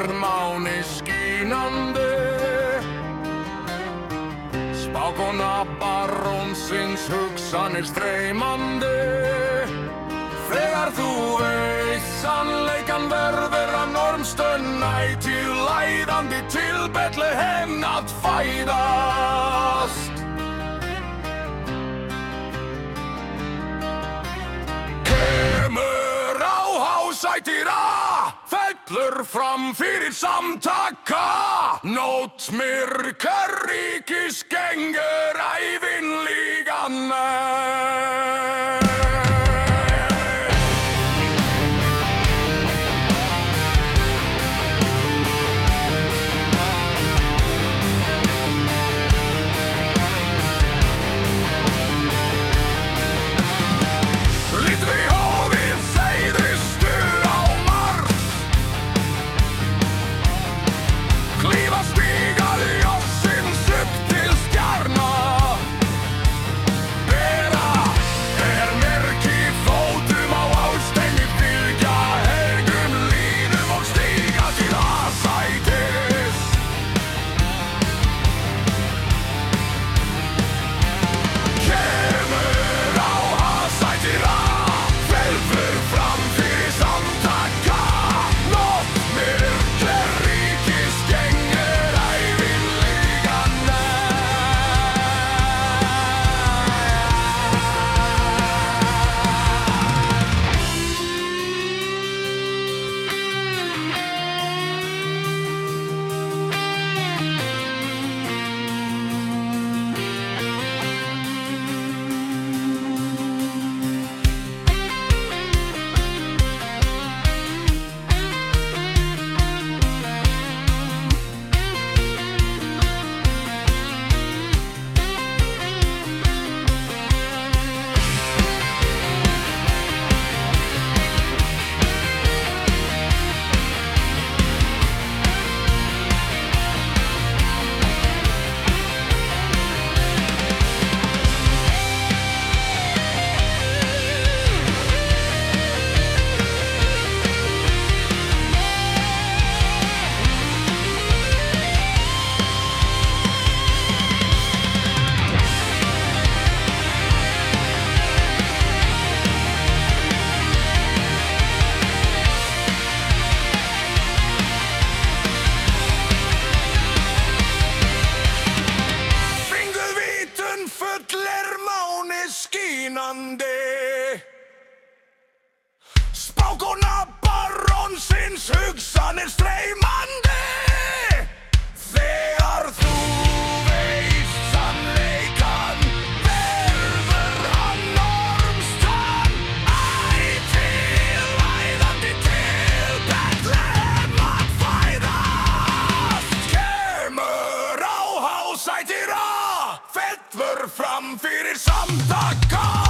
fellur máni skínandi. Spákona barónsins hugsanir streymandi. Þegar þú veist sannleikan verður að normstönn ætíð læðandi til Betlehem að fæðast. Kemur á hásætira Fellur Fram framfyr samtaka. Nåt myrker rikis gänger ej vinnliganne hans hugsanir streymandi. Þegar þú veist sannleikan verður hann ormstann Æ, tilvæðandi til Betlehem að fæðast. Kemur á hásætira, fellur fram fyrir samtaka.